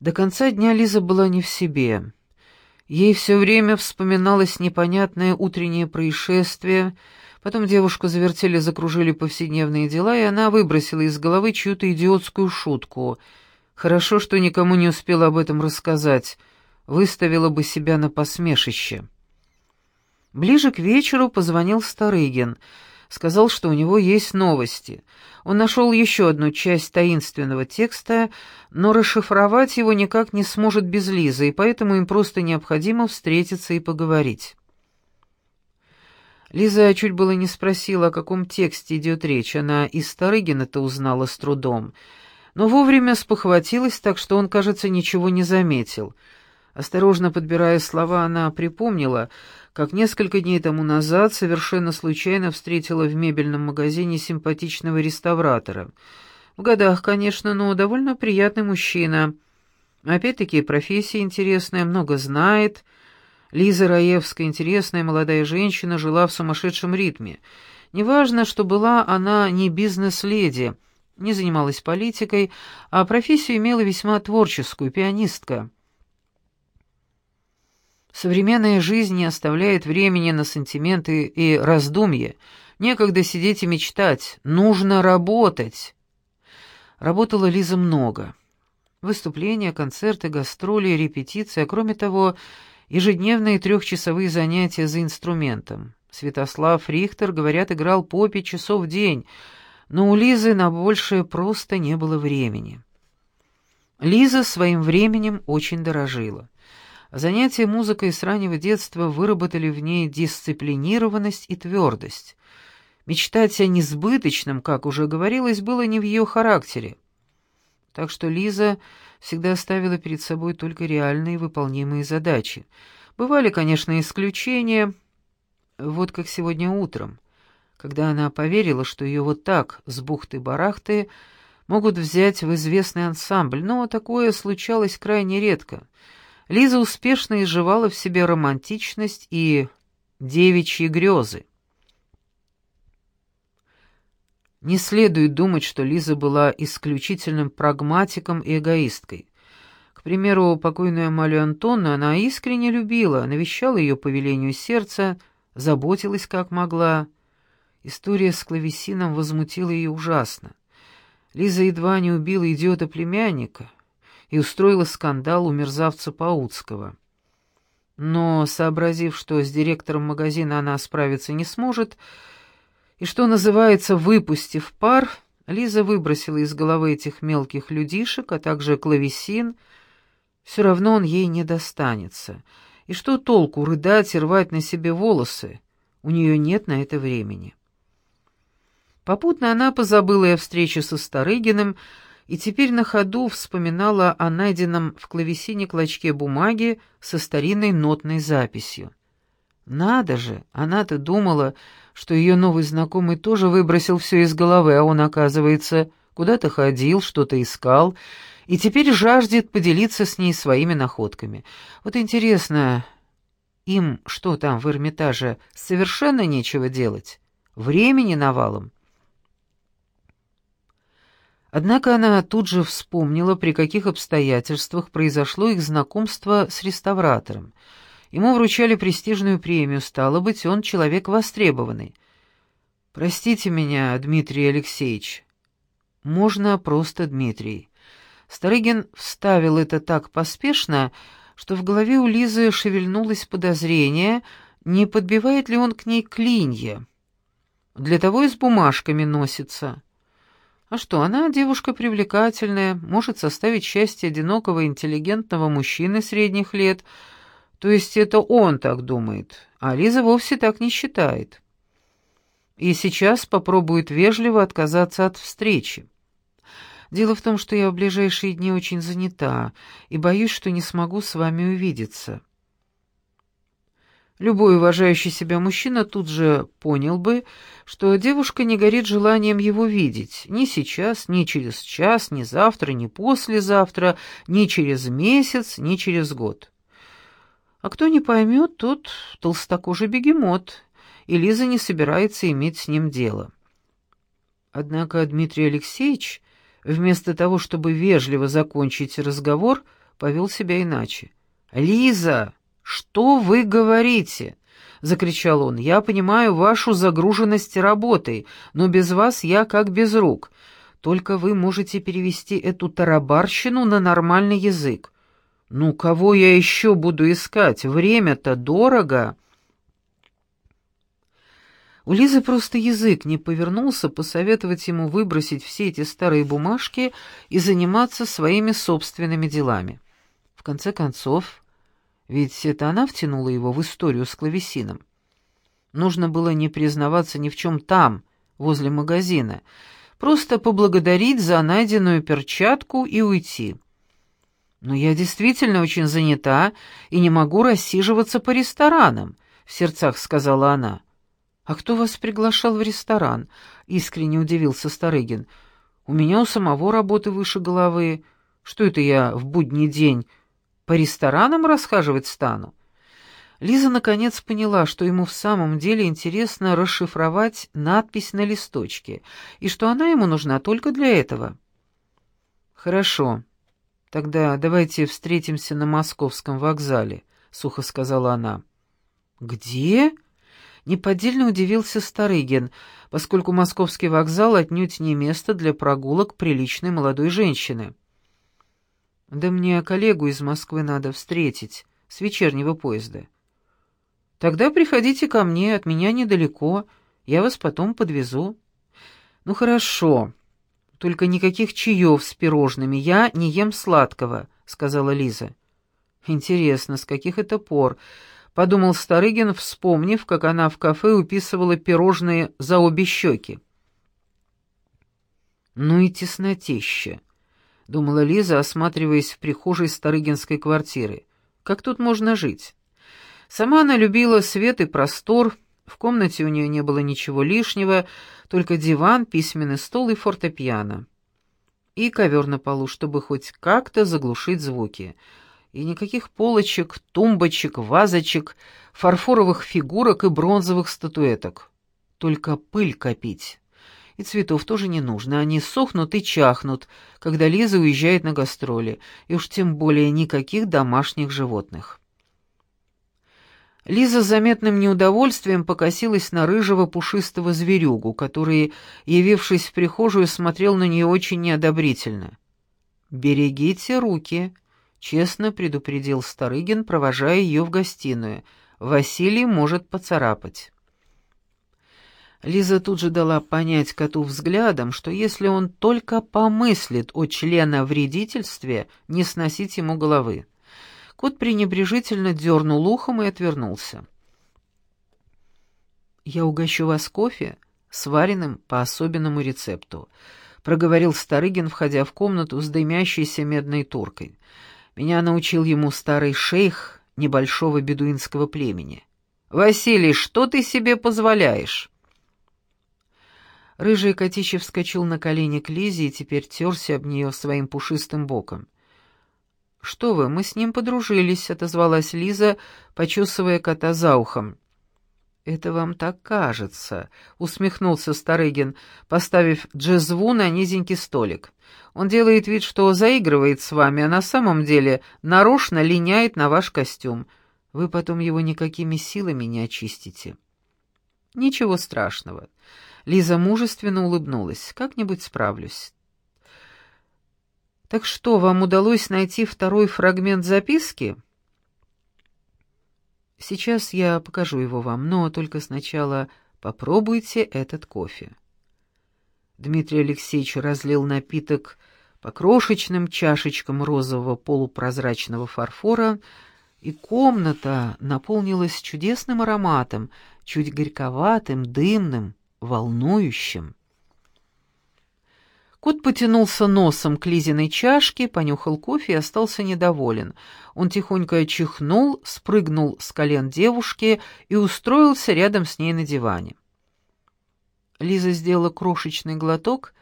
До конца дня Лиза была не в себе. Ей все время вспоминалось непонятное утреннее происшествие, потом девушку завертели, закружили повседневные дела, и она выбросила из головы чью-то идиотскую шутку. Хорошо, что никому не успела об этом рассказать, выставила бы себя на посмешище. Ближе к вечеру позвонил Старыгин — сказал, что у него есть новости. Он нашел еще одну часть таинственного текста, но расшифровать его никак не сможет без Лизы, и поэтому им просто необходимо встретиться и поговорить. Лиза чуть было не спросила, о каком тексте идет речь, она из Старыгина-то узнала с трудом, но вовремя спохватилась так, что он, кажется, ничего не заметил. Осторожно подбирая слова, она припомнила, как несколько дней тому назад совершенно случайно встретила в мебельном магазине симпатичного реставратора. В годах, конечно, но довольно приятный мужчина. Опять-таки, профессия интересная, много знает. Лиза Раевская, интересная молодая женщина, жила в сумасшедшем ритме. Неважно, что была она не бизнес-леди, не занималась политикой, а профессию имела весьма творческую, пианистка. Современная жизнь не оставляет времени на сантименты и раздумья. Некогда сидеть и мечтать, нужно работать. Работала Лиза много. Выступления, концерты, гастроли, репетиции, а кроме того, ежедневные трехчасовые занятия за инструментом. Святослав Рихтер, говорят, играл по пять часов в день, но у Лизы на большее просто не было времени. Лиза своим временем очень дорожила. Занятия музыкой с раннего детства выработали в ней дисциплинированность и твердость. Мечтать о несбыточном, как уже говорилось, было не в ее характере. Так что Лиза всегда ставила перед собой только реальные выполнимые задачи. Бывали, конечно, исключения, вот как сегодня утром, когда она поверила, что ее вот так, с бухты-барахты, могут взять в известный ансамбль, но такое случалось крайне редко — Лиза успешно изживала в себе романтичность и девичьи грезы. Не следует думать, что Лиза была исключительным прагматиком и эгоисткой. К примеру, покойную Амалию Антонну она искренне любила, навещала ее по велению сердца, заботилась как могла. История с клавесином возмутила ее ужасно. Лиза едва не убила идиота-племянника, и устроила скандал у мерзавца Паутского. Но, сообразив, что с директором магазина она справиться не сможет, и что называется, выпустив пар, Лиза выбросила из головы этих мелких людишек, а также клавесин. Все равно он ей не достанется. И что толку рыдать и рвать на себе волосы? У нее нет на это времени. Попутно она позабыла и о встрече со Старыгиным, и теперь на ходу вспоминала о найденном в клавесине клочке бумаги со старинной нотной записью. Надо же, она-то думала, что ее новый знакомый тоже выбросил все из головы, а он, оказывается, куда-то ходил, что-то искал, и теперь жаждет поделиться с ней своими находками. Вот интересно, им что там в Эрмитаже, совершенно нечего делать? Времени навалом? Однако она тут же вспомнила, при каких обстоятельствах произошло их знакомство с реставратором. Ему вручали престижную премию, стало быть, он человек востребованный. «Простите меня, Дмитрий Алексеевич». «Можно просто Дмитрий». Старыгин вставил это так поспешно, что в голове у Лизы шевельнулось подозрение, не подбивает ли он к ней клинья. Для того и с бумажками носится. А что, она девушка привлекательная, может составить счастье одинокого интеллигентного мужчины средних лет. То есть это он так думает, а Лиза вовсе так не считает. И сейчас попробует вежливо отказаться от встречи. Дело в том, что я в ближайшие дни очень занята и боюсь, что не смогу с вами увидеться. Любой уважающий себя мужчина тут же понял бы, что девушка не горит желанием его видеть ни сейчас, ни через час, ни завтра, ни послезавтра, ни через месяц, ни через год. А кто не поймет, тот толстокожий бегемот, и Лиза не собирается иметь с ним дело. Однако Дмитрий Алексеевич, вместо того, чтобы вежливо закончить разговор, повел себя иначе. «Лиза, что вы говорите?» — закричал он. «Я понимаю вашу загруженность работой, но без вас я как без рук. Только вы можете перевести эту тарабарщину на нормальный язык. Ну, кого я еще буду искать? Время-то дорого». У Лизы просто язык не повернулся посоветовать ему выбросить все эти старые бумажки и заниматься своими собственными делами. В конце концов, ведь это она втянула его в историю с клавесином. Нужно было не признаваться ни в чем там, возле магазина, просто поблагодарить за найденную перчатку и уйти. «Но я действительно очень занята и не могу рассиживаться по ресторанам», — в сердцах сказала она. «А кто вас приглашал в ресторан?» — искренне удивился Старыгин. «У меня у самого работы выше головы. Что это я в будний день по ресторанам расхаживать стану?» Лиза наконец поняла, что ему в самом деле интересно расшифровать надпись на листочке, и что она ему нужна только для этого. «Хорошо. Тогда давайте встретимся на московском вокзале», — сухо сказала она. «Где?» Неподдельно удивился Старыгин, поскольку московский вокзал отнюдь не место для прогулок приличной молодой женщины. «Да мне коллегу из Москвы надо встретить, с вечернего поезда». «Тогда приходите ко мне, от меня недалеко, я вас потом подвезу». «Ну хорошо, только никаких чаев с пирожными, я не ем сладкого», — сказала Лиза. «Интересно, с каких это пор?» подумал Старыгин, вспомнив, как она в кафе уписывала пирожные за обе щеки. «Ну и теснотища», — думала Лиза, осматриваясь в прихожей Старыгинской квартиры. «Как тут можно жить?» Сама она любила свет и простор, в комнате у нее не было ничего лишнего, только диван, письменный стол и фортепиано. И ковер на полу, чтобы хоть как-то заглушить звуки — и никаких полочек, тумбочек, вазочек, фарфоровых фигурок и бронзовых статуэток. Только пыль копить. И цветов тоже не нужно, они сохнут и чахнут, когда Лиза уезжает на гастроли, и уж тем более никаких домашних животных. Лиза с заметным неудовольствием покосилась на рыжего пушистого зверюгу, который, явившись в прихожую, смотрел на нее очень неодобрительно. «Берегите руки», честно предупредил Старыгин, провожая ее в гостиную. Василий может поцарапать. Лиза тут же дала понять коту взглядом, что если он только помыслит о членовредительстве, не сносить ему головы. Кот пренебрежительно дернул ухом и отвернулся. «Я угощу вас кофе, сваренным по особенному рецепту», — проговорил Старыгин, входя в комнату с дымящейся медной туркой. Меня научил ему старый шейх небольшого бедуинского племени. «Василий, что ты себе позволяешь?» Рыжий Котичев вскочил на колени к Лизе и теперь терся об нее своим пушистым боком. «Что вы, мы с ним подружились», — отозвалась Лиза, почесывая кота за ухом. «Это вам так кажется», — усмехнулся Старыгин, поставив джезву на низенький столик. «Он делает вид, что заигрывает с вами, а на самом деле нарочно линяет на ваш костюм. Вы потом его никакими силами не очистите». «Ничего страшного». Лиза мужественно улыбнулась. «Как-нибудь справлюсь». «Так что, вам удалось найти второй фрагмент записки?» Сейчас я покажу его вам, но только сначала попробуйте этот кофе. Дмитрий Алексеевич разлил напиток по крошечным чашечкам розового полупрозрачного фарфора, и комната наполнилась чудесным ароматом, чуть горьковатым, дымным, волнующим. Кот потянулся носом к Лизиной чашке, понюхал кофе и остался недоволен. Он тихонько чихнул, спрыгнул с колен девушки и устроился рядом с ней на диване. Лиза сделала крошечный глоток,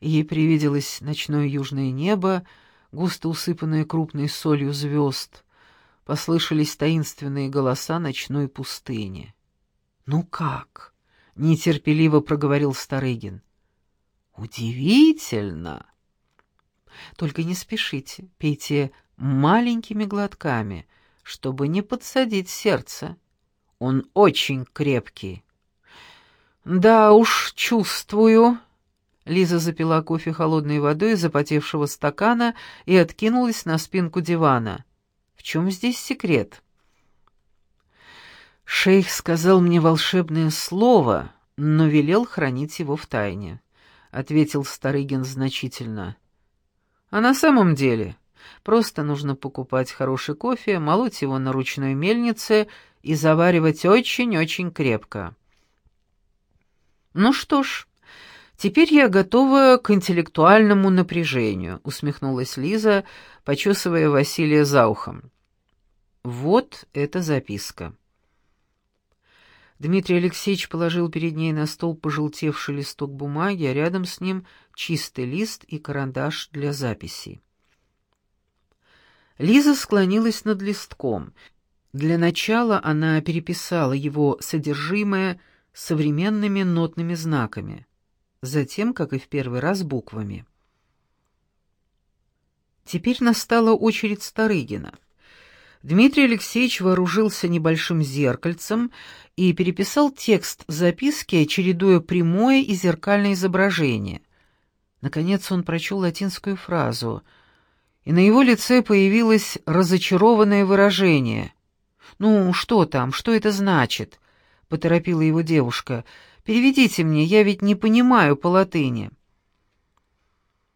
ей привиделось ночное южное небо, густо усыпанное крупной солью звезд. Послышались таинственные голоса ночной пустыни. «Ну как?» — нетерпеливо проговорил Старыгин. «Удивительно!» «Только не спешите, пейте маленькими глотками, чтобы не подсадить сердце. Он очень крепкий. «Да уж, чувствую». Лиза запила кофе холодной водой из запотевшего стакана и откинулась на спинку дивана. «В чем здесь секрет?» Шейх сказал мне волшебное слово, но велел хранить его в тайне, — ответил Старыгин значительно. А на самом деле просто нужно покупать хороший кофе, молоть его на ручной мельнице и заваривать очень-очень крепко. «Ну что ж, теперь я готова к интеллектуальному напряжению», — усмехнулась Лиза, почесывая Василия за ухом. «Вот эта записка». Дмитрий Алексеевич положил перед ней на стол пожелтевший листок бумаги, а рядом с ним чистый лист и карандаш для записей. Лиза склонилась над листком. Для начала она переписала его содержимое современными нотными знаками, затем, как и в первый раз, буквами. Теперь настала очередь Старыгина. Дмитрий Алексеевич вооружился небольшим зеркальцем и переписал текст записки, чередуя прямое и зеркальное изображение. Наконец он прочел латинскую фразу, и на его лице появилось разочарованное выражение. «Ну, что там? Что это значит?» — поторопила его девушка. «Переведите мне, я ведь не понимаю по латыни».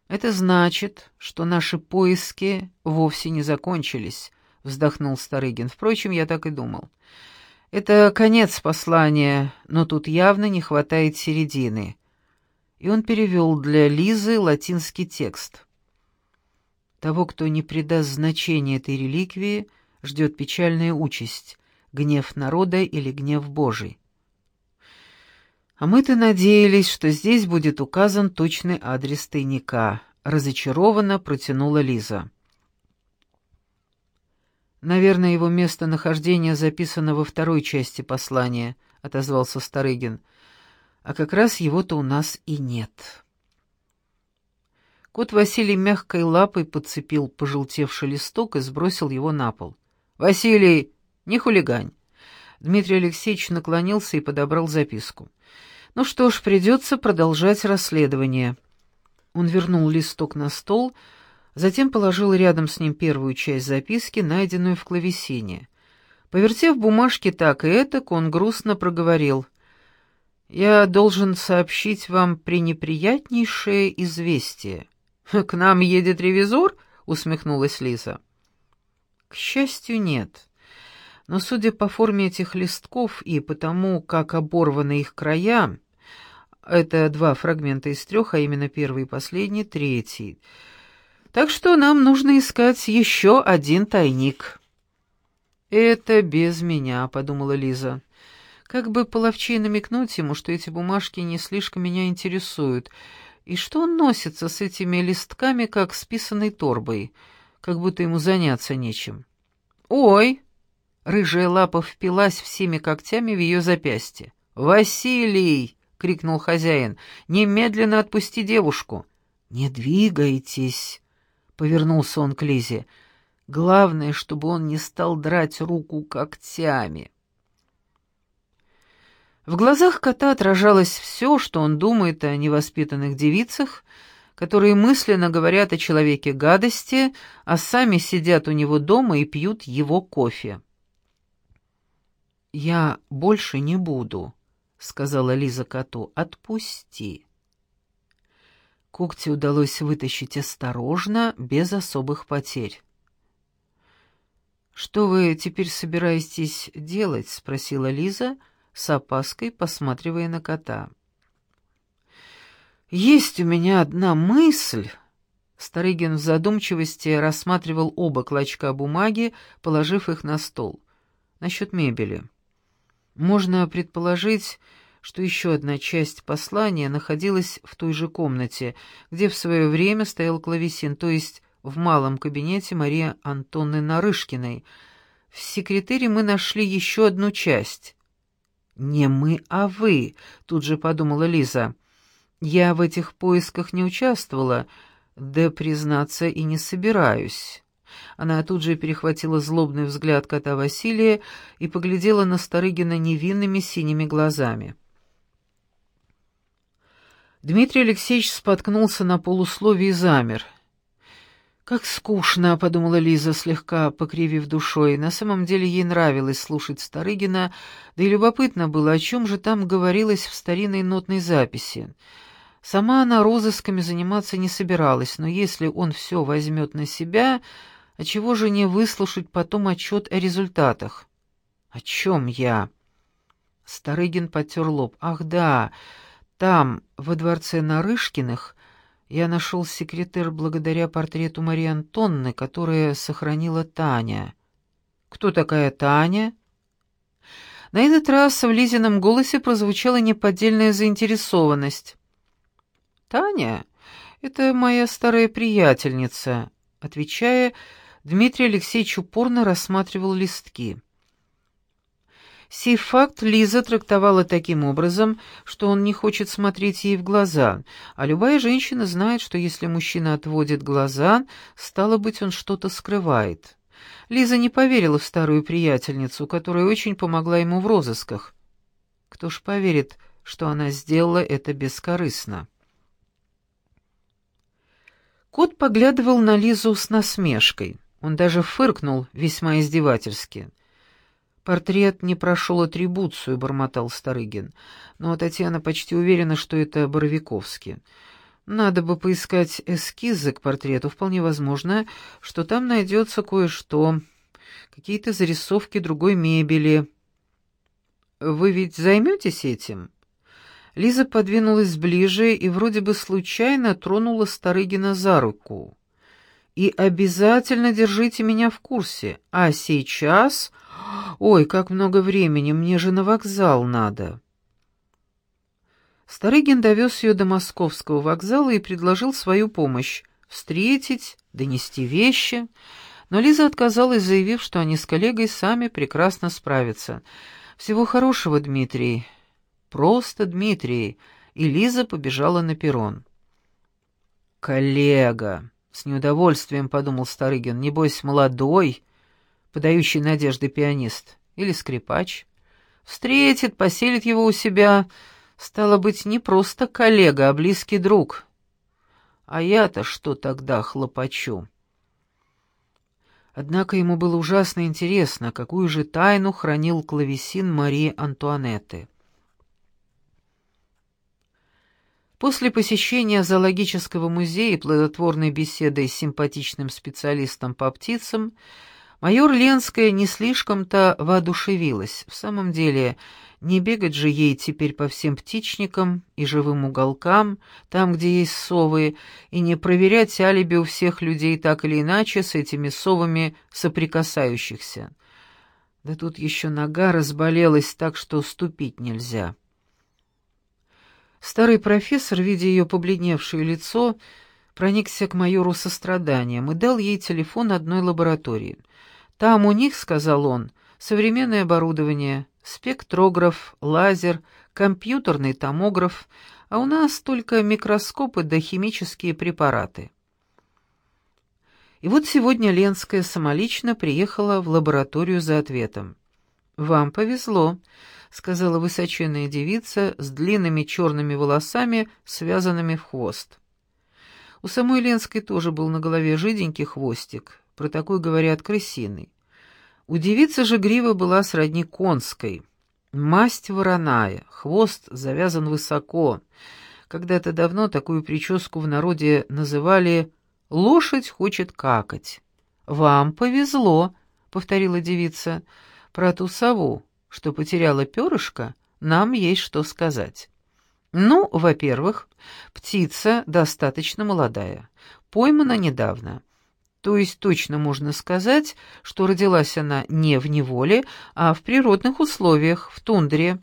«Это значит, что наши поиски вовсе не закончились», — вздохнул Старыгин. «Впрочем, я так и думал. Это конец послания, но тут явно не хватает середины» и он перевел для Лизы латинский текст. Того, кто не придаст значения этой реликвии, ждет печальная участь — гнев народа или гнев Божий. А мы-то надеялись, что здесь будет указан точный адрес тайника. Разочарованно протянула Лиза. Наверное, его местонахождение записано во второй части послания, отозвался Старыгин а как раз его-то у нас и нет. Кот Василий мягкой лапой подцепил пожелтевший листок и сбросил его на пол. «Василий, не хулигань!» Дмитрий Алексеевич наклонился и подобрал записку. «Ну что ж, придется продолжать расследование». Он вернул листок на стол, затем положил рядом с ним первую часть записки, найденную в клавесине. Повертев бумажки так и этак, он грустно проговорил — я должен сообщить вам пренеприятнейшее известие. К нам едет ревизор? усмехнулась Лиза. К счастью, нет. Но судя по форме этих листков и потому, как оборваны их края, это два фрагмента из трех, а именно первый и последний, третий. Так что нам нужно искать еще один тайник. «Это без меня», — подумала Лиза. Как бы половчей намекнуть ему, что эти бумажки не слишком меня интересуют, и что он носится с этими листками, как с писаной торбой, как будто ему заняться нечем. «Ой!» — рыжая лапа впилась всеми когтями в ее запястье. «Василий!» — крикнул хозяин. «Немедленно отпусти девушку!» «Не двигайтесь!» — повернулся он к Лизе. «Главное, чтобы он не стал драть руку когтями». В глазах кота отражалось все, что он думает о невоспитанных девицах, которые мысленно говорят о человеке гадости, а сами сидят у него дома и пьют его кофе. «Я больше не буду», — сказала Лиза коту. «Отпусти». Когти удалось вытащить осторожно, без особых потерь. «Что вы теперь собираетесь делать?» — спросила Лиза, — с опаской посматривая на кота. «Есть у меня одна мысль...» Старыгин в задумчивости рассматривал оба клочка бумаги, положив их на стол. «Насчет мебели. Можно предположить, что еще одна часть послания находилась в той же комнате, где в свое время стоял клавесин, то есть в малом кабинете Марии Антонны Нарышкиной. В секретаре мы нашли еще одну часть. «Не мы, а вы», — тут же подумала Лиза. «Я в этих поисках не участвовала, да, признаться, и не собираюсь. Она тут же перехватила злобный взгляд кота Василия и поглядела на Старыгина невинными синими глазами. Дмитрий Алексеевич споткнулся на полусловии и замер. «Как скучно», — подумала Лиза, слегка покривив душой. На самом деле ей нравилось слушать Старыгина, да и любопытно было, о чем же там говорилось в старинной нотной записи. Сама она розысками заниматься не собиралась, но если он все возьмет на себя, а чего же не выслушать потом отчет о результатах? «О чем я?» Старыгин потер лоб. «Ах да, там, во дворце Нарышкиных, я нашел секретер благодаря портрету Марии Антонны, которое сохранила Таня». «Кто такая Таня?» На этот раз в Лизином голосе прозвучала неподдельная заинтересованность. «Таня — это моя старая приятельница», — отвечая, Дмитрий Алексеевич упорно рассматривал листки. Сей факт Лиза трактовала таким образом, что он не хочет смотреть ей в глаза, а любая женщина знает, что если мужчина отводит глаза, стало быть, он что-то скрывает. Лиза не поверила в старую приятельницу, которая очень помогла ему в розысках. Кто ж поверит, что она сделала это бескорыстно? Кот поглядывал на Лизу с насмешкой. Он даже фыркнул весьма издевательски. «Портрет не прошел атрибуцию», — бормотал Старыгин. «Но Татьяна почти уверена, что это Боровиковский. Надо бы поискать эскизы к портрету. Вполне возможно, что там найдется кое-что. Какие-то зарисовки другой мебели. Вы ведь займетесь этим?» Лиза подвинулась ближе и вроде бы случайно тронула Старыгина за руку. «И обязательно держите меня в курсе. А сейчас... Ой, как много времени, мне же на вокзал надо». Старыгин довез ее до московского вокзала и предложил свою помощь — встретить, донести вещи, но Лиза отказалась, заявив, что они с коллегой сами прекрасно справятся. «Всего хорошего, Дмитрий. Просто Дмитрий, и Лиза побежала на перрон. «Коллега!» — с неудовольствием подумал Старыгин. «Небось, молодой, подающий надежды пианист или скрипач. Встретит, поселит его у себя. Стало быть, не просто коллега, а близкий друг. А я-то что тогда хлопочу?» Однако ему было ужасно интересно, какую же тайну хранил клавесин Марии Антуанетты. После посещения зоологического музея и плодотворной беседы с симпатичным специалистом по птицам, майор Ленская не слишком-то воодушевилась. В самом деле, не бегать же ей теперь по всем птичникам и живым уголкам, там, где есть совы, и не проверять алиби у всех людей так или иначе с этими совами соприкасающихся. Да тут еще нога разболелась так, что ступить нельзя. Старый профессор, видя ее побледневшее лицо, проникся к майору состраданием и дал ей телефон одной лаборатории. «Там у них, — сказал он, — современное оборудование, спектрограф, лазер, компьютерный томограф, а у нас только микроскопы да химические препараты». И вот сегодня Ленская самолично приехала в лабораторию за ответом. «Вам повезло», — сказала высоченная девица с длинными черными волосами, связанными в хвост. У самой Ленской тоже был на голове жиденький хвостик, про такой говорят крысиный. У девицы же грива была сродни конской. Масть вороная, хвост завязан высоко. Когда-то давно такую прическу в народе называли «лошадь хочет какать». «Вам повезло», — повторила девица, — про ту сову, что потеряла перышко, нам есть что сказать. Ну, во-первых, птица достаточно молодая, поймана недавно. То есть точно можно сказать, что родилась она не в неволе, а в природных условиях, в тундре.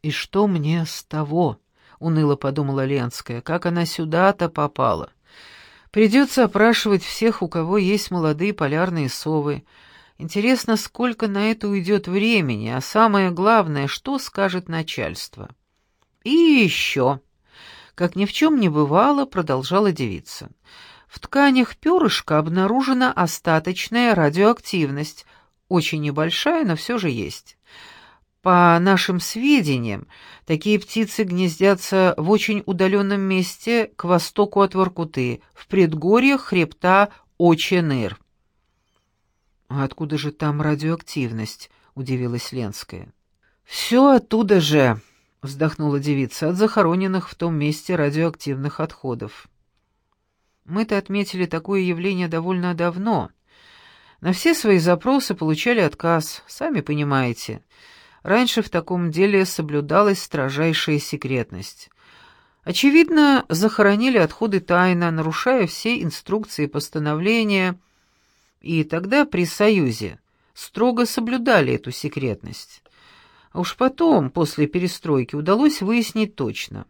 «И что мне с того?» — уныло подумала Ленская. «Как она сюда-то попала? Придется опрашивать всех, у кого есть молодые полярные совы, Интересно, сколько на это уйдет времени, а самое главное, что скажет начальство. И еще, как ни в чем не бывало, продолжала девица. В тканях перышка обнаружена остаточная радиоактивность, очень небольшая, но все же есть. По нашим сведениям, такие птицы гнездятся в очень удаленном месте к востоку от Воркуты, в предгорьях хребта Оченыр. «А откуда же там радиоактивность?» — удивилась Ленская. «Все оттуда же», — вздохнула девица, — «от захороненных в том месте радиоактивных отходов». Мы-то отметили такое явление довольно давно. На все свои запросы получали отказ, сами понимаете. Раньше в таком деле соблюдалась строжайшая секретность. Очевидно, захоронили отходы тайно, нарушая все инструкции и постановления, и тогда при Союзе строго соблюдали эту секретность. А уж потом, после перестройки, удалось выяснить точно.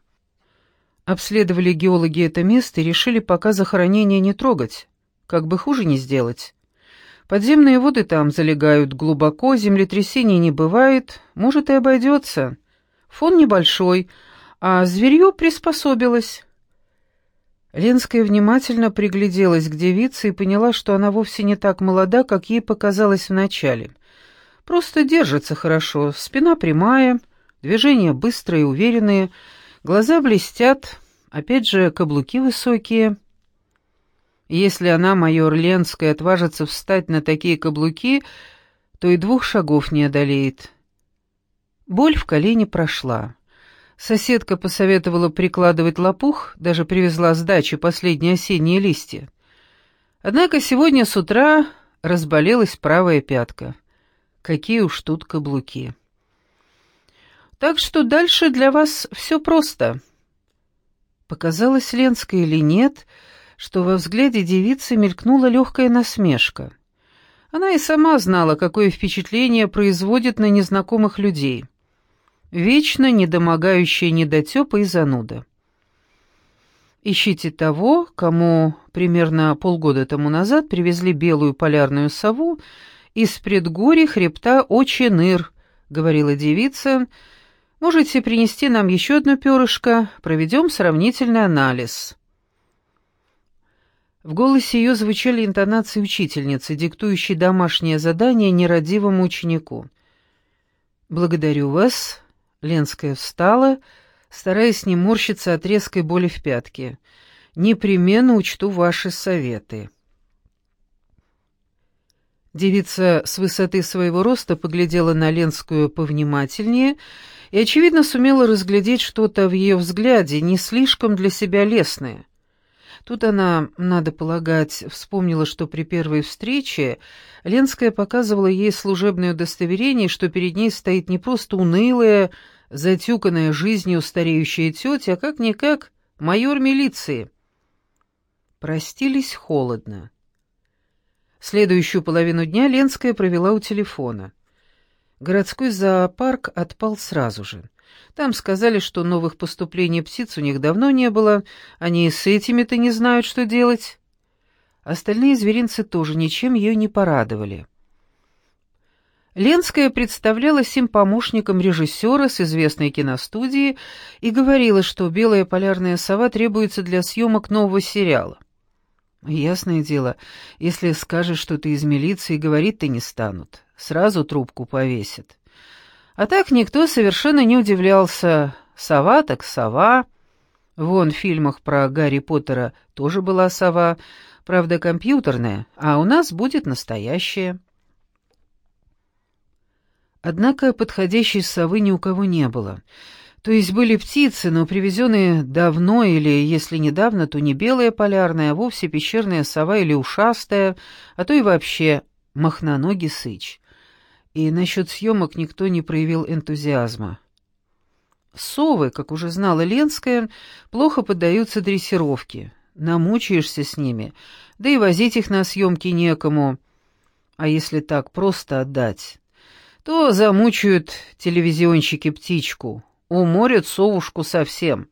Обследовали геологи это место и решили пока захоронение не трогать, как бы хуже не сделать. Подземные воды там залегают глубоко, землетрясений не бывает, может и обойдется. Фон небольшой, а зверье приспособилось. Ленская внимательно пригляделась к девице и поняла, что она вовсе не так молода, как ей показалось вначале. Просто держится хорошо, спина прямая, движения быстрые и уверенные, глаза блестят, опять же, каблуки высокие — если она, майор Ленская, отважится встать на такие каблуки, то и двух шагов не одолеет. Боль в колене прошла. Соседка посоветовала прикладывать лопух, даже привезла с дачи последние осенние листья. Однако сегодня с утра разболелась правая пятка. Какие уж тут каблуки. Так что дальше для вас все просто. Показалось Ленской или нет — что во взгляде девицы мелькнула легкая насмешка. Она и сама знала, какое впечатление производит на незнакомых людей. Вечно недомогающая недотепа и зануда. Ищите того, кому примерно полгода тому назад привезли белую полярную сову из предгорий хребта Оченыр, говорила девица. Можете принести нам еще одно перышко, проведем сравнительный анализ. В голосе ее звучали интонации учительницы, диктующей домашнее задание нерадивому ученику. «Благодарю вас». Ленская встала, стараясь не морщиться от резкой боли в пятке. «Непременно учту ваши советы». Девица с высоты своего роста поглядела на Ленскую повнимательнее и, очевидно, сумела разглядеть что-то в ее взгляде, не слишком для себя лестное. Тут она, надо полагать, вспомнила, что при первой встрече Ленская показывала ей служебное удостоверение, что перед ней стоит не просто унылая, затюканная жизнью стареющая тетя, а как-никак майор милиции. Простились холодно. Следующую половину дня Ленская провела у телефона. Городской зоопарк отпал сразу же. Там сказали, что новых поступлений птиц у них давно не было, они и с этими-то не знают, что делать. Остальные зверинцы тоже ничем ее не порадовали. Ленская представлялась им помощником режиссера с известной киностудии и говорила, что «Белая полярная сова» требуется для съемок нового сериала. Ясное дело, если скажешь, что ты из милиции, говорить-то не станут. Сразу трубку повесят. А так никто совершенно не удивлялся. Сова так сова. Вон в фильмах про Гарри Поттера тоже была сова, правда компьютерная, а у нас будет настоящая. Однако подходящей совы ни у кого не было. То есть были птицы, но привезенные давно или, если недавно, то не белая полярная, а вовсе пещерная сова или ушастая, а то и вообще махноногий сыч и насчет съемок никто не проявил энтузиазма. Совы, как уже знала Ленская, плохо поддаются дрессировке. Намучаешься с ними, да и возить их на съемки некому. А если так просто отдать, то замучают телевизионщики птичку, уморят совушку совсем.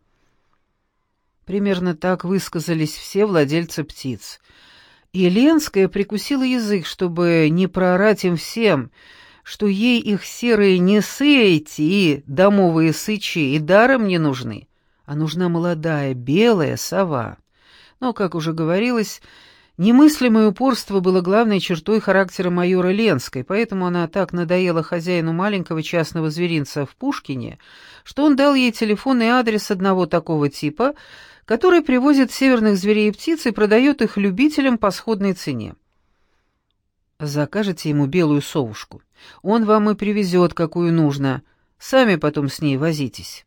Примерно так высказались все владельцы птиц. И Ленская прикусила язык, чтобы не проорать им всем — что ей их серые несы эти и домовые сычи и даром не нужны, а нужна молодая белая сова. Но, как уже говорилось, немыслимое упорство было главной чертой характера майора Ленской, поэтому она так надоела хозяину маленького частного зверинца в Пушкине, что он дал ей телефонный адрес одного такого типа, который привозит северных зверей и птиц и продает их любителям по сходной цене. Закажете ему белую совушку. Он вам и привезет, какую нужно. Сами потом с ней возитесь.